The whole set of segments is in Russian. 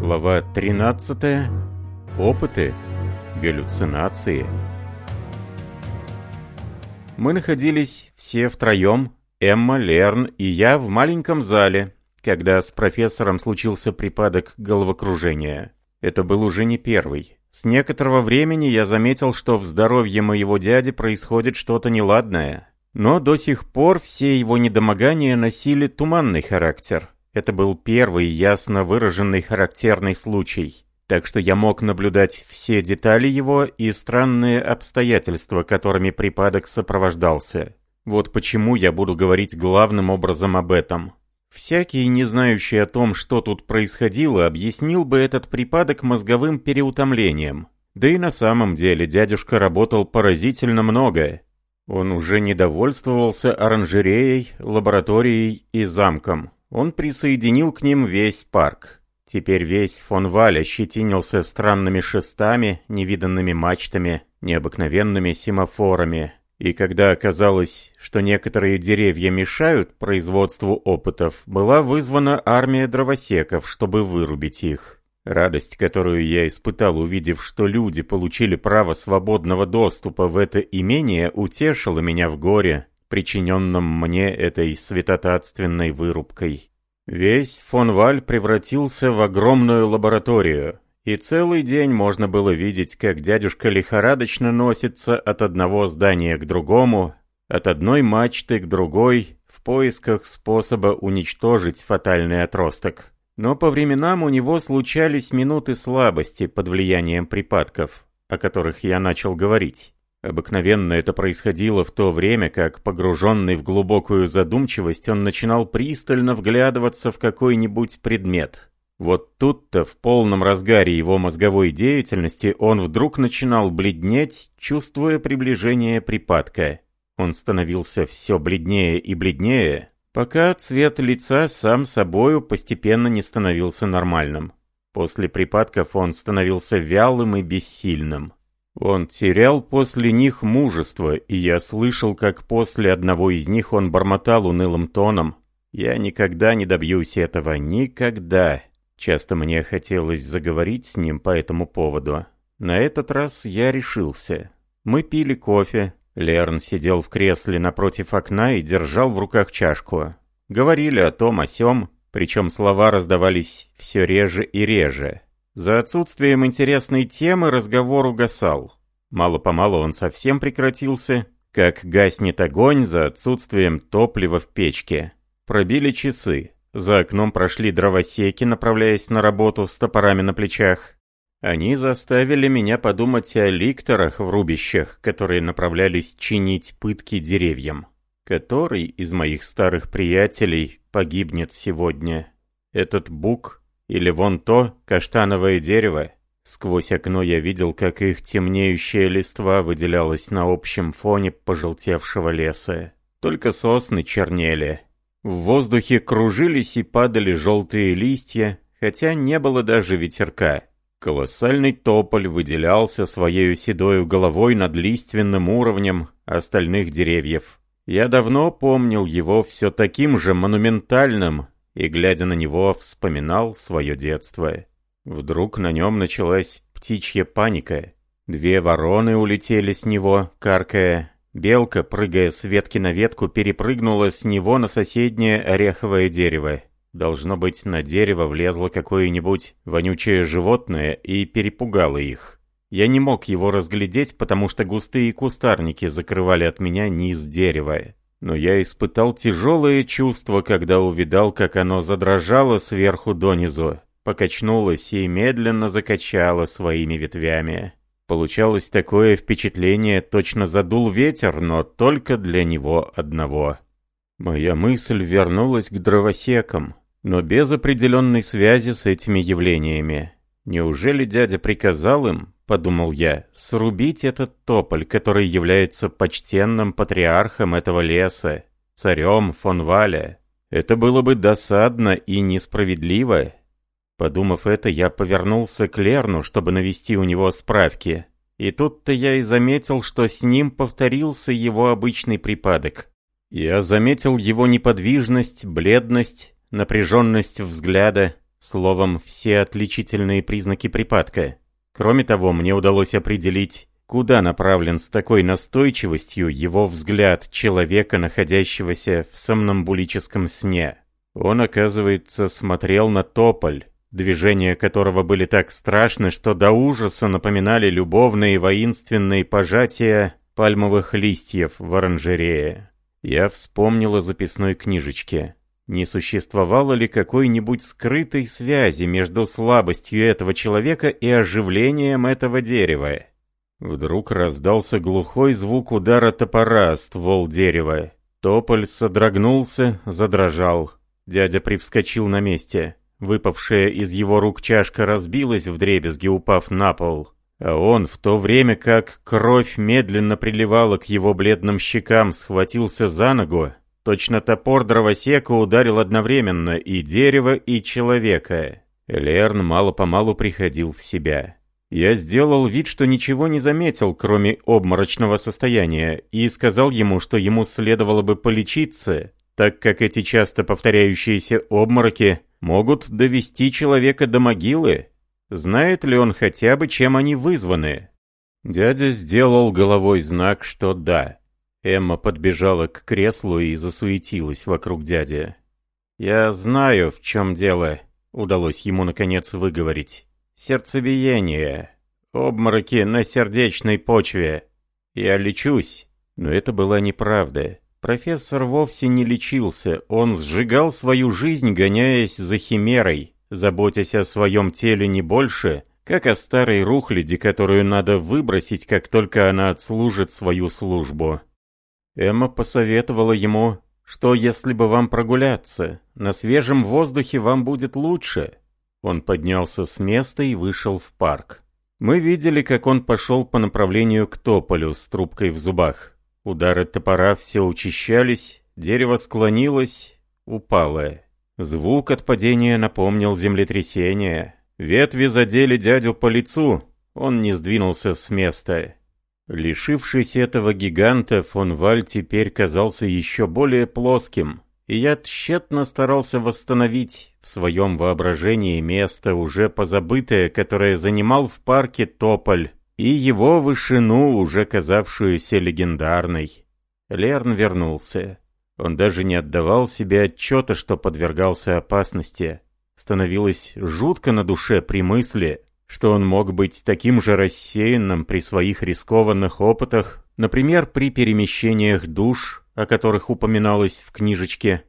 Глава 13. Опыты. Галлюцинации. Мы находились все втроем, Эмма, Лерн и я в маленьком зале, когда с профессором случился припадок головокружения. Это был уже не первый. С некоторого времени я заметил, что в здоровье моего дяди происходит что-то неладное. Но до сих пор все его недомогания носили туманный характер. Это был первый ясно выраженный характерный случай. Так что я мог наблюдать все детали его и странные обстоятельства, которыми припадок сопровождался. Вот почему я буду говорить главным образом об этом. Всякий, не знающий о том, что тут происходило, объяснил бы этот припадок мозговым переутомлением. Да и на самом деле дядюшка работал поразительно много. Он уже не довольствовался оранжереей, лабораторией и замком. Он присоединил к ним весь парк. Теперь весь фон Валь ощетинился странными шестами, невиданными мачтами, необыкновенными семафорами. И когда оказалось, что некоторые деревья мешают производству опытов, была вызвана армия дровосеков, чтобы вырубить их. Радость, которую я испытал, увидев, что люди получили право свободного доступа в это имение, утешила меня в горе, причиненном мне этой святотатственной вырубкой. Весь фон Валь превратился в огромную лабораторию, и целый день можно было видеть, как дядюшка лихорадочно носится от одного здания к другому, от одной мачты к другой, в поисках способа уничтожить фатальный отросток. Но по временам у него случались минуты слабости под влиянием припадков, о которых я начал говорить. Обыкновенно это происходило в то время, как, погруженный в глубокую задумчивость, он начинал пристально вглядываться в какой-нибудь предмет. Вот тут-то, в полном разгаре его мозговой деятельности, он вдруг начинал бледнеть, чувствуя приближение припадка. Он становился все бледнее и бледнее, пока цвет лица сам собою постепенно не становился нормальным. После припадков он становился вялым и бессильным. Он терял после них мужество, и я слышал, как после одного из них он бормотал унылым тоном. «Я никогда не добьюсь этого, никогда». Часто мне хотелось заговорить с ним по этому поводу. На этот раз я решился. Мы пили кофе, Лерн сидел в кресле напротив окна и держал в руках чашку. Говорили о том, о сём, причем слова раздавались все реже и реже. За отсутствием интересной темы разговор угасал. Мало-помалу он совсем прекратился, как гаснет огонь за отсутствием топлива в печке. Пробили часы. За окном прошли дровосеки, направляясь на работу с топорами на плечах. Они заставили меня подумать о ликторах в рубищах, которые направлялись чинить пытки деревьям. Который из моих старых приятелей погибнет сегодня? Этот бук или вон то каштановое дерево? Сквозь окно я видел, как их темнеющая листва выделялась на общем фоне пожелтевшего леса. Только сосны чернели. В воздухе кружились и падали желтые листья, хотя не было даже ветерка. Колоссальный тополь выделялся своей седою головой над лиственным уровнем остальных деревьев. Я давно помнил его все таким же монументальным, и, глядя на него, вспоминал свое детство. Вдруг на нем началась птичья паника. Две вороны улетели с него, каркая. Белка, прыгая с ветки на ветку, перепрыгнула с него на соседнее ореховое дерево. Должно быть, на дерево влезло какое-нибудь вонючее животное и перепугало их. Я не мог его разглядеть, потому что густые кустарники закрывали от меня низ дерева. Но я испытал тяжелое чувство, когда увидал, как оно задрожало сверху донизу, покачнулось и медленно закачало своими ветвями. Получалось такое впечатление, точно задул ветер, но только для него одного. Моя мысль вернулась к дровосекам, но без определенной связи с этими явлениями. Неужели дядя приказал им, подумал я, срубить этот тополь, который является почтенным патриархом этого леса, царем фон Валя? Это было бы досадно и несправедливо. Подумав это, я повернулся к Лерну, чтобы навести у него справки. И тут-то я и заметил, что с ним повторился его обычный припадок. Я заметил его неподвижность, бледность, напряженность взгляда. Словом, все отличительные признаки припадка. Кроме того, мне удалось определить, куда направлен с такой настойчивостью его взгляд человека, находящегося в сомнамбулическом сне. Он, оказывается, смотрел на тополь, движения которого были так страшны, что до ужаса напоминали любовные воинственные пожатия пальмовых листьев в оранжерее. Я вспомнил о записной книжечке. Не существовало ли какой-нибудь скрытой связи между слабостью этого человека и оживлением этого дерева? Вдруг раздался глухой звук удара топора ствол дерева. Тополь содрогнулся, задрожал. Дядя привскочил на месте. Выпавшая из его рук чашка разбилась в дребезги, упав на пол. А он, в то время как кровь медленно приливала к его бледным щекам, схватился за ногу, Точно топор дровосека ударил одновременно и дерево, и человека. Лерн мало-помалу приходил в себя. Я сделал вид, что ничего не заметил, кроме обморочного состояния, и сказал ему, что ему следовало бы полечиться, так как эти часто повторяющиеся обмороки могут довести человека до могилы. Знает ли он хотя бы, чем они вызваны? Дядя сделал головой знак, что да. Эмма подбежала к креслу и засуетилась вокруг дяди. «Я знаю, в чем дело», — удалось ему наконец выговорить. «Сердцебиение. Обмороки на сердечной почве. Я лечусь». Но это была неправда. Профессор вовсе не лечился, он сжигал свою жизнь, гоняясь за химерой, заботясь о своем теле не больше, как о старой рухляди, которую надо выбросить, как только она отслужит свою службу. Эмма посоветовала ему, что если бы вам прогуляться, на свежем воздухе вам будет лучше. Он поднялся с места и вышел в парк. Мы видели, как он пошел по направлению к тополю с трубкой в зубах. Удары топора все учащались, дерево склонилось, упало. Звук от падения напомнил землетрясение. Ветви задели дядю по лицу, он не сдвинулся с места. Лишившись этого гиганта, фон Валь теперь казался еще более плоским, и я тщетно старался восстановить в своем воображении место, уже позабытое, которое занимал в парке Тополь, и его вышину, уже казавшуюся легендарной. Лерн вернулся. Он даже не отдавал себе отчета, что подвергался опасности. Становилось жутко на душе при мысли, что он мог быть таким же рассеянным при своих рискованных опытах, например, при перемещениях душ, о которых упоминалось в книжечке.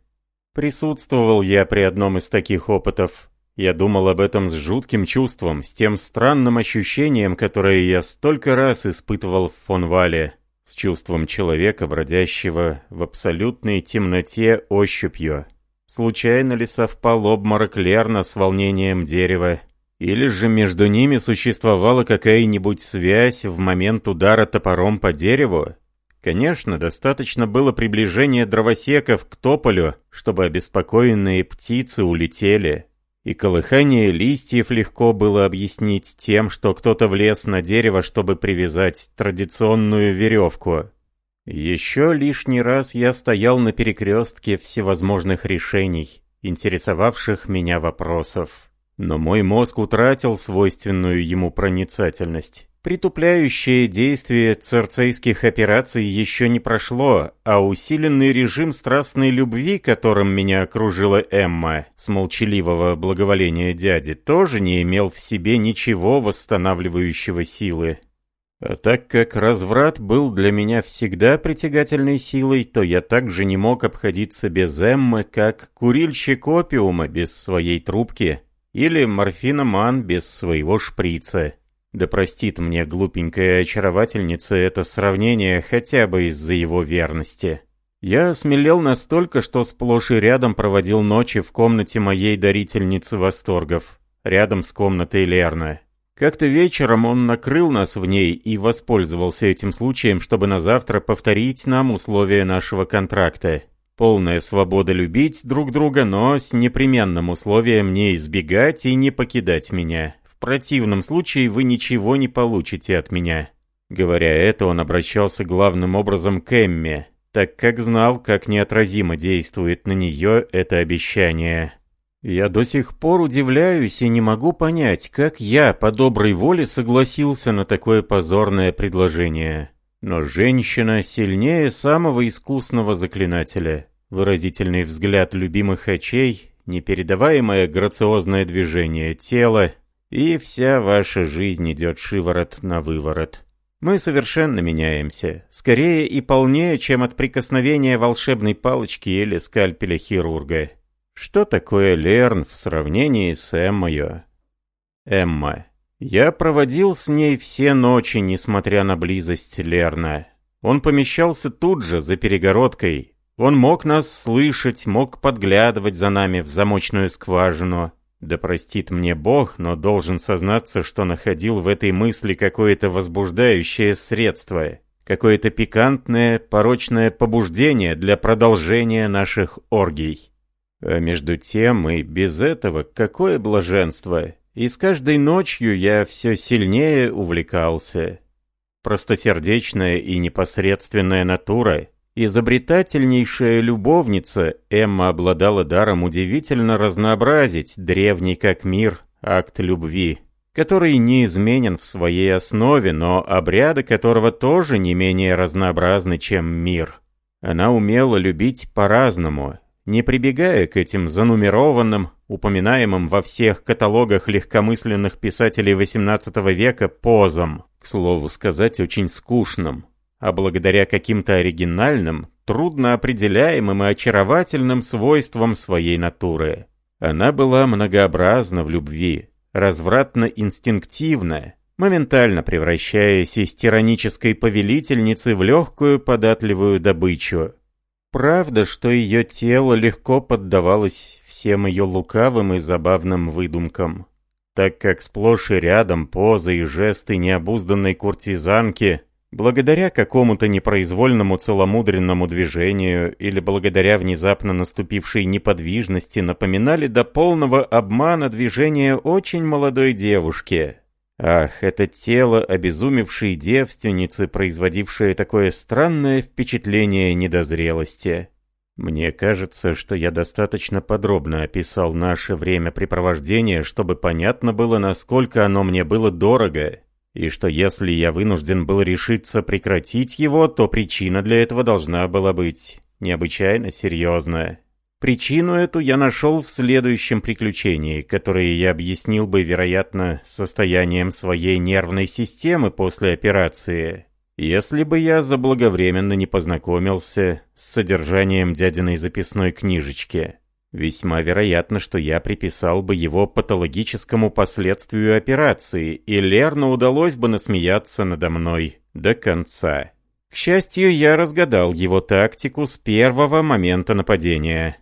Присутствовал я при одном из таких опытов. Я думал об этом с жутким чувством, с тем странным ощущением, которое я столько раз испытывал в Фонвале, с чувством человека, бродящего в абсолютной темноте ощупью. Случайно ли совпал обморок Лерна с волнением дерева, или же между ними существовала какая-нибудь связь в момент удара топором по дереву? Конечно, достаточно было приближения дровосеков к тополю, чтобы обеспокоенные птицы улетели. И колыхание листьев легко было объяснить тем, что кто-то влез на дерево, чтобы привязать традиционную веревку. Еще лишний раз я стоял на перекрестке всевозможных решений, интересовавших меня вопросов. Но мой мозг утратил свойственную ему проницательность. Притупляющее действие церцейских операций еще не прошло, а усиленный режим страстной любви, которым меня окружила Эмма, с молчаливого благоволения дяди, тоже не имел в себе ничего восстанавливающего силы. А так как разврат был для меня всегда притягательной силой, то я также не мог обходиться без Эммы, как курильщик опиума без своей трубки или морфиноман без своего шприца. Да простит мне глупенькая очаровательница это сравнение хотя бы из-за его верности. Я осмелел настолько, что сплошь и рядом проводил ночи в комнате моей дарительницы восторгов, рядом с комнатой Лерна. Как-то вечером он накрыл нас в ней и воспользовался этим случаем, чтобы на завтра повторить нам условия нашего контракта. Полная свобода любить друг друга, но с непременным условием не избегать и не покидать меня. В противном случае вы ничего не получите от меня. Говоря это, он обращался главным образом к Эмме, так как знал, как неотразимо действует на нее это обещание. Я до сих пор удивляюсь и не могу понять, как я по доброй воле согласился на такое позорное предложение. Но женщина сильнее самого искусного заклинателя. Выразительный взгляд любимых очей, непередаваемое грациозное движение тела, и вся ваша жизнь идет шиворот на выворот. Мы совершенно меняемся, скорее и полнее, чем от прикосновения волшебной палочки или скальпеля хирурга. Что такое Лерн в сравнении с Эммою? Эмма. Я проводил с ней все ночи, несмотря на близость Лерна. Он помещался тут же, за перегородкой. Он мог нас слышать, мог подглядывать за нами в замочную скважину. Да простит мне Бог, но должен сознаться, что находил в этой мысли какое-то возбуждающее средство, какое-то пикантное, порочное побуждение для продолжения наших оргий. А между тем и без этого какое блаженство! И с каждой ночью я все сильнее увлекался. Простосердечная и непосредственная натура, изобретательнейшая любовница, Эмма обладала даром удивительно разнообразить древний как мир акт любви, который неизменен в своей основе, но обряды которого тоже не менее разнообразны, чем мир. Она умела любить по-разному, не прибегая к этим занумерованным, упоминаемым во всех каталогах легкомысленных писателей XVIII века позам, к слову сказать, очень скучным, а благодаря каким-то оригинальным, трудно определяемым и очаровательным свойствам своей натуры. Она была многообразна в любви, развратно-инстинктивна, моментально превращаясь из тиранической повелительницы в легкую податливую добычу, Правда, что ее тело легко поддавалось всем ее лукавым и забавным выдумкам, так как сплошь и рядом позы и жесты необузданной куртизанки, благодаря какому-то непроизвольному целомудренному движению или благодаря внезапно наступившей неподвижности напоминали до полного обмана движения очень молодой девушки, Ах, это тело обезумевшей девственницы, производившее такое странное впечатление недозрелости. Мне кажется, что я достаточно подробно описал наше времяпрепровождение, чтобы понятно было, насколько оно мне было дорого, и что если я вынужден был решиться прекратить его, то причина для этого должна была быть необычайно серьезная. Причину эту я нашел в следующем приключении, которое я объяснил бы, вероятно, состоянием своей нервной системы после операции, если бы я заблаговременно не познакомился с содержанием дядиной записной книжечки. Весьма вероятно, что я приписал бы его патологическому последствию операции, и Лерну удалось бы насмеяться надо мной до конца. К счастью, я разгадал его тактику с первого момента нападения.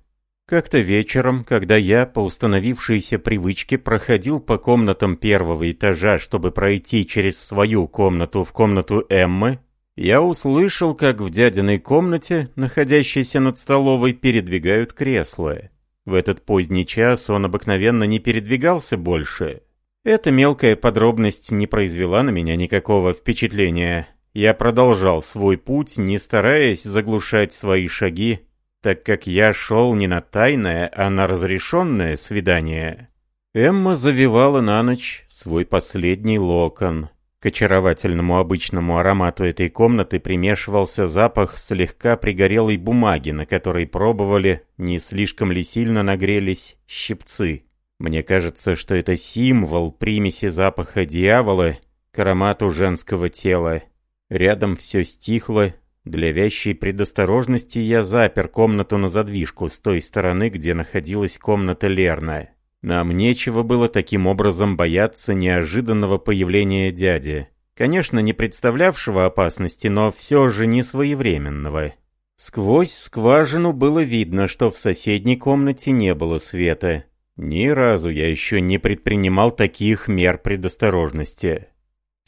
Как-то вечером, когда я по установившейся привычке проходил по комнатам первого этажа, чтобы пройти через свою комнату в комнату Эммы, я услышал, как в дядиной комнате, находящейся над столовой, передвигают кресла. В этот поздний час он обыкновенно не передвигался больше. Эта мелкая подробность не произвела на меня никакого впечатления. Я продолжал свой путь, не стараясь заглушать свои шаги так как я шел не на тайное, а на разрешенное свидание. Эмма завивала на ночь свой последний локон. К очаровательному обычному аромату этой комнаты примешивался запах слегка пригорелой бумаги, на которой пробовали, не слишком ли сильно нагрелись, щипцы. Мне кажется, что это символ примеси запаха дьявола к аромату женского тела. Рядом все стихло, для вящей предосторожности я запер комнату на задвижку с той стороны, где находилась комната Лерна. Нам нечего было таким образом бояться неожиданного появления дяди. Конечно, не представлявшего опасности, но все же не своевременного. Сквозь скважину было видно, что в соседней комнате не было света. Ни разу я еще не предпринимал таких мер предосторожности.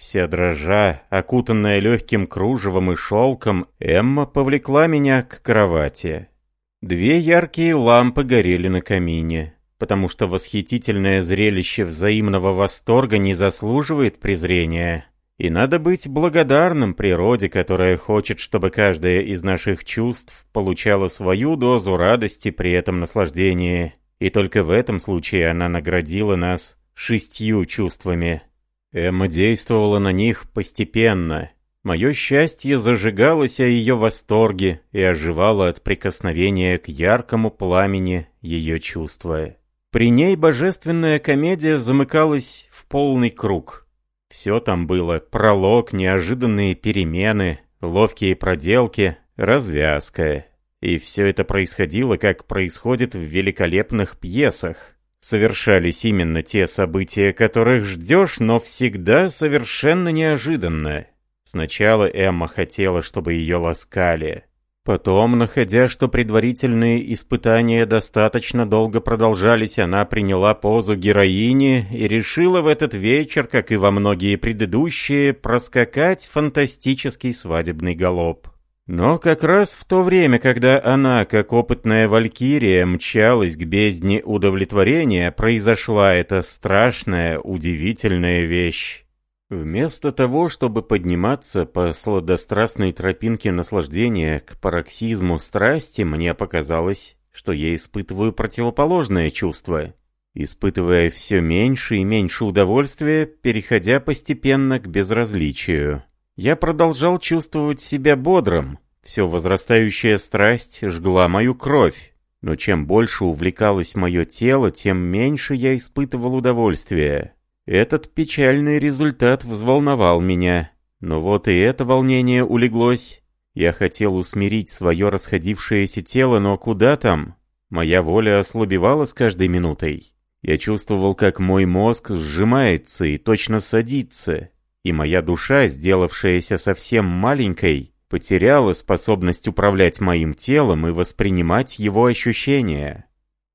Вся дрожа, окутанная легким кружевом и шелком, Эмма повлекла меня к кровати. Две яркие лампы горели на камине, потому что восхитительное зрелище взаимного восторга не заслуживает презрения. И надо быть благодарным природе, которая хочет, чтобы каждое из наших чувств получало свою дозу радости при этом наслаждении. И только в этом случае она наградила нас шестью чувствами. Эмма действовала на них постепенно. Мое счастье зажигалось о ее восторге и оживало от прикосновения к яркому пламени ее чувства. При ней божественная комедия замыкалась в полный круг. Все там было — пролог, неожиданные перемены, ловкие проделки, развязка. И все это происходило, как происходит в великолепных пьесах. Совершались именно те события, которых ждешь, но всегда совершенно неожиданно. Сначала Эмма хотела, чтобы ее ласкали. Потом, находя, что предварительные испытания достаточно долго продолжались, она приняла позу героини и решила в этот вечер, как и во многие предыдущие, проскакать фантастический свадебный галоп. Но как раз в то время, когда она, как опытная валькирия, мчалась к бездне удовлетворения, произошла эта страшная, удивительная вещь. Вместо того, чтобы подниматься по сладострастной тропинке наслаждения к пароксизму страсти, мне показалось, что я испытываю противоположное чувство, испытывая все меньше и меньше удовольствия, переходя постепенно к безразличию. Я продолжал чувствовать себя бодрым, все возрастающая страсть жгла мою кровь, но чем больше увлекалось мое тело, тем меньше я испытывал удовольствия. Этот печальный результат взволновал меня. Но вот и это волнение улеглось. Я хотел усмирить свое расходившееся тело, но куда там? Моя воля ослабевала с каждой минутой. Я чувствовал, как мой мозг сжимается и точно садится. И моя душа, сделавшаяся совсем маленькой, потеряла способность управлять моим телом и воспринимать его ощущения.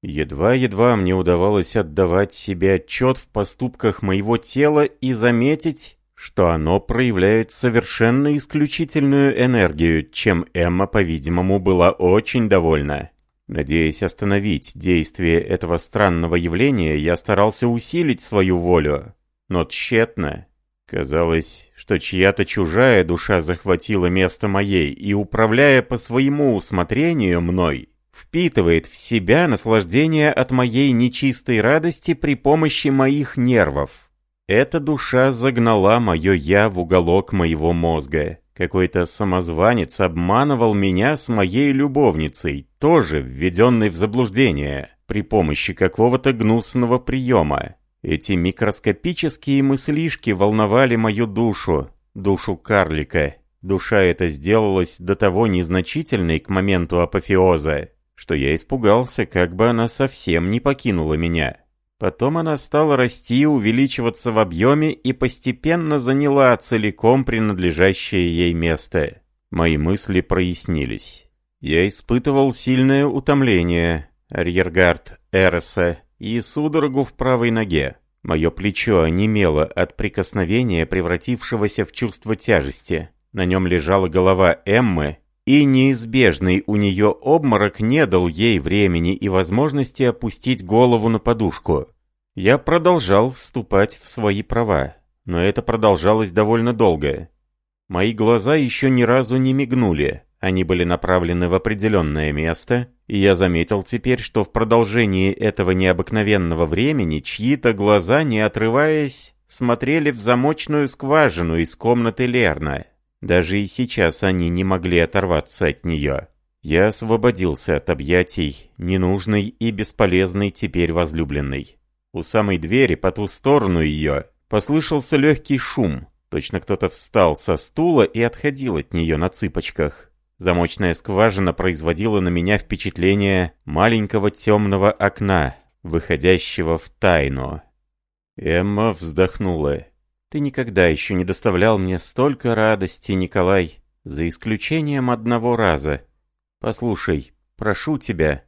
Едва-едва мне удавалось отдавать себе отчет в поступках моего тела и заметить, что оно проявляет совершенно исключительную энергию, чем Эмма, по-видимому, была очень довольна. Надеясь остановить действие этого странного явления, я старался усилить свою волю, но тщетно. Казалось, что чья-то чужая душа захватила место моей и, управляя по своему усмотрению мной, впитывает в себя наслаждение от моей нечистой радости при помощи моих нервов. Эта душа загнала мое «я» в уголок моего мозга. Какой-то самозванец обманывал меня с моей любовницей, тоже введенной в заблуждение, при помощи какого-то гнусного приема. Эти микроскопические мыслишки волновали мою душу, душу карлика. Душа эта сделалась до того незначительной к моменту апофеоза, что я испугался, как бы она совсем не покинула меня. Потом она стала расти, увеличиваться в объеме и постепенно заняла целиком принадлежащее ей место. Мои мысли прояснились. Я испытывал сильное утомление, арьергард Эроса, и судорогу в правой ноге. Мое плечо онемело от прикосновения, превратившегося в чувство тяжести. На нем лежала голова Эммы, и неизбежный у нее обморок не дал ей времени и возможности опустить голову на подушку. Я продолжал вступать в свои права, но это продолжалось довольно долго. Мои глаза еще ни разу не мигнули, они были направлены в определенное место, и я заметил теперь, что в продолжении этого необыкновенного времени чьи-то глаза, не отрываясь, смотрели в замочную скважину из комнаты Лерна. Даже и сейчас они не могли оторваться от нее. Я освободился от объятий, ненужной и бесполезной теперь возлюбленной. У самой двери, по ту сторону ее, послышался легкий шум. Точно кто-то встал со стула и отходил от нее на цыпочках. Замочная скважина производила на меня впечатление маленького темного окна, выходящего в тайну. Эмма вздохнула. Ты никогда еще не доставлял мне столько радости, Николай, за исключением одного раза. Послушай, прошу тебя».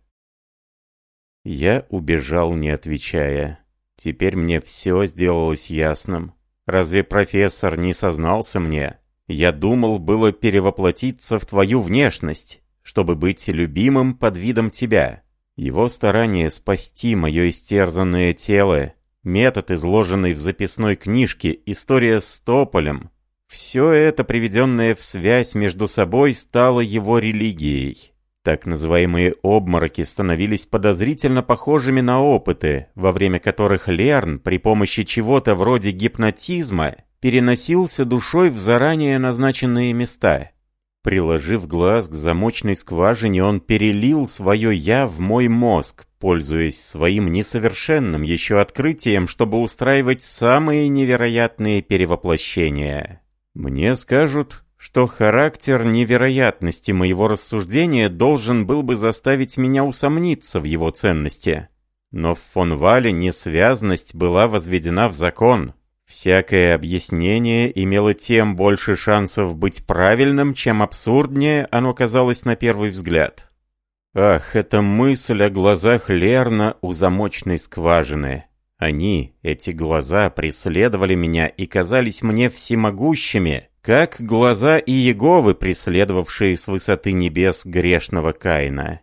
Я убежал, не отвечая. Теперь мне все сделалось ясным. Разве профессор не сознался мне? Я думал было перевоплотиться в твою внешность, чтобы быть любимым под видом тебя. Его старание спасти мое истерзанное тело метод, изложенный в записной книжке, история с Тополем. Все это, приведенное в связь между собой, стало его религией. Так называемые обмороки становились подозрительно похожими на опыты, во время которых Лерн при помощи чего-то вроде гипнотизма переносился душой в заранее назначенные места. Приложив глаз к замочной скважине, он перелил свое «я» в мой мозг, пользуясь своим несовершенным еще открытием, чтобы устраивать самые невероятные перевоплощения. Мне скажут, что характер невероятности моего рассуждения должен был бы заставить меня усомниться в его ценности. Но в фон Вале несвязность была возведена в закон. Всякое объяснение имело тем больше шансов быть правильным, чем абсурднее оно казалось на первый взгляд. Ах, эта мысль о глазах Лерна у замочной скважины. Они, эти глаза, преследовали меня и казались мне всемогущими, как глаза Иеговы, преследовавшие с высоты небес грешного Каина.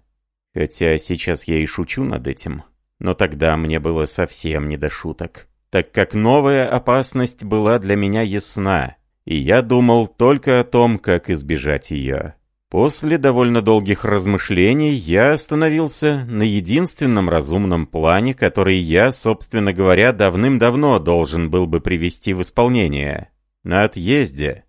Хотя сейчас я и шучу над этим, но тогда мне было совсем не до шуток, так как новая опасность была для меня ясна, и я думал только о том, как избежать ее. После довольно долгих размышлений я остановился на единственном разумном плане, который я, собственно говоря, давным-давно должен был бы привести в исполнение. На отъезде.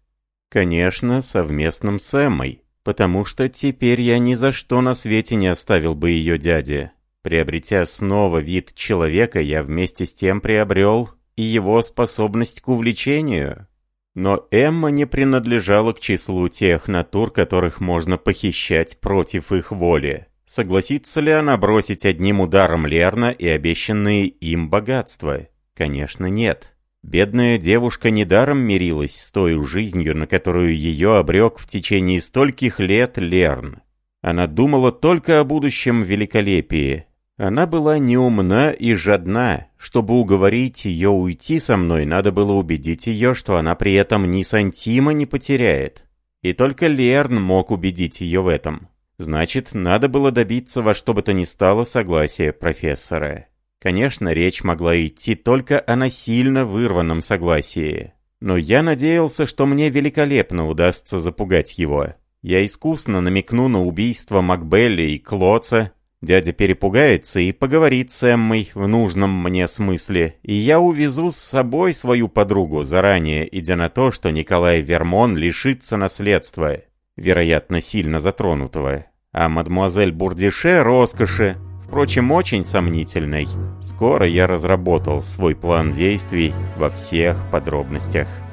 Конечно, совместном с Эммой, потому что теперь я ни за что на свете не оставил бы ее дяде. Приобретя снова вид человека, я вместе с тем приобрел и его способность к увлечению. Но Эмма не принадлежала к числу тех натур, которых можно похищать против их воли. Согласится ли она бросить одним ударом Лерна и обещанные им богатства? Конечно, нет. Бедная девушка недаром мирилась с той жизнью, на которую ее обрек в течение стольких лет Лерн. Она думала только о будущем великолепии, она была неумна и жадна. Чтобы уговорить ее уйти со мной, надо было убедить ее, что она при этом ни сантима не потеряет. И только Лерн мог убедить ее в этом. Значит, надо было добиться во что бы то ни стало согласия профессора. Конечно, речь могла идти только о насильно вырванном согласии. Но я надеялся, что мне великолепно удастся запугать его. Я искусно намекну на убийство Макбелли и Клоца, Дядя перепугается и поговорит с Эммой в нужном мне смысле, и я увезу с собой свою подругу, заранее идя на то, что Николай Вермон лишится наследства, вероятно, сильно затронутого, а мадемуазель Бурдише роскоши, впрочем, очень сомнительной. Скоро я разработал свой план действий во всех подробностях.